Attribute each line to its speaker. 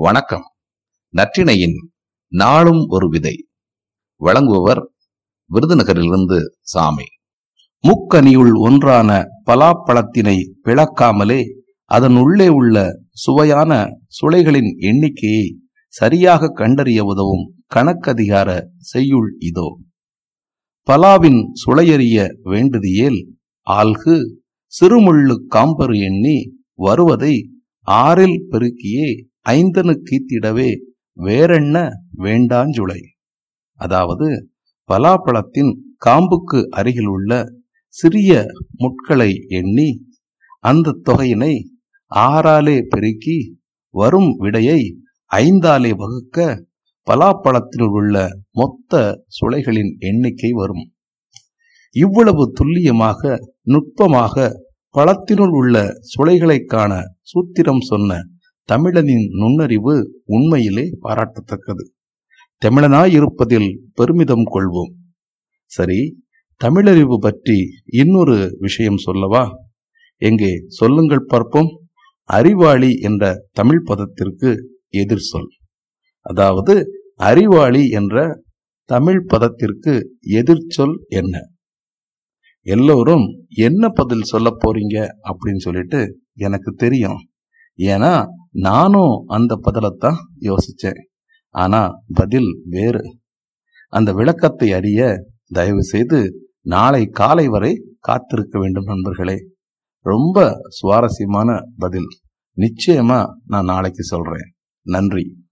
Speaker 1: வணக்கம். நற்றிணையின் நாளும் ஒரு விதை. வழங்குபவர் விருதுநகரிலிருந்து சாமி. முக்கனியுள் ஒன்றான பலாப்பழத்தினை பிளக்காமலே அதன் உள்ளே உள்ள சுவையான சுளைகளின் எண்ணிக்கையை சரியாக கண்டறிய உதவும் கணக்கதிகார செய்யுள் இதோ. பலாவின் சுளையறிய வேண்டுதியேல் ஆல்கு சிறுமுள்ளு காம்பரு எண்ணி வருவதை ஆறில் பெருக்கியே ஐந்தனு கீத்திடவே வேறென்ன வேண்டாஞ்சுளை அதாவது பலாப்பழத்தின் காம்புக்கு அருகில் உள்ள சிறிய முட்களை எண்ணி அந்த தொகையினை ஆறாலே பெருக்கி வரும் விடையை ஐந்தாலே வகுக்க பலாப்பழத்தில் உள்ள மொத்த சுளைகளின் எண்ணிக்கை வரும். இவ்வளவு துல்லியமாக நுட்பமாக பழத்தினுள் உள்ள சுளைகளை காண சூத்திரம் சொன்ன தமிழனின் நுண்ணறிவு உண்மையிலே பாராட்டத்தக்கது. தமிழனாய் இருப்பதில் பெருமிதம் கொள்வோம். சரி தமிழறிவு பற்றி இன்னொரு விஷயம் சொல்லவா? எங்கே சொல்லுங்கள் பார்ப்போம். அறிவாளி என்ற தமிழ் பதத்திற்கு எதிர் சொல். அதாவது அறிவாளி என்ற தமிழ் பதத்திற்கு எதிர்ச்சொல் என்ன? எல்லோரும் என்ன பதில் சொல்ல போறீங்க அப்படின்னு சொல்லிட்டு எனக்கு தெரியும். ஏன்னா நானும் அந்த பதிலத்தான் யோசிச்சேன். ஆனா பதில் வேறு. அந்த விளக்கத்தை அறிய தயவு செய்து நாளை காலை வரை காத்திருக்க வேண்டும் நண்பர்களே. ரொம்ப சுவாரஸ்யமான பதில். நிச்சயமா நான் நாளைக்கு சொல்றேன். நன்றி.